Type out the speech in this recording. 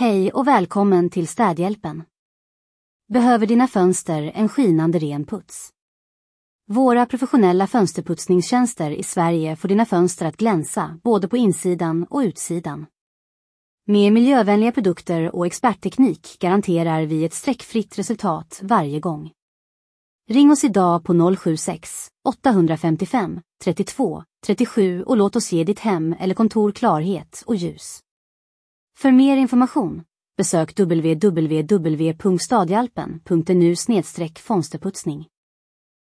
Hej och välkommen till Städhjälpen. Behöver dina fönster en skinande ren puts? Våra professionella fönsterputsningstjänster i Sverige får dina fönster att glänsa både på insidan och utsidan. Med miljövänliga produkter och expertteknik garanterar vi ett streckfritt resultat varje gång. Ring oss idag på 076 855 32 37 och låt oss ge ditt hem eller kontor klarhet och ljus. För mer information besök www.stadialpen.nu fönsterputsning.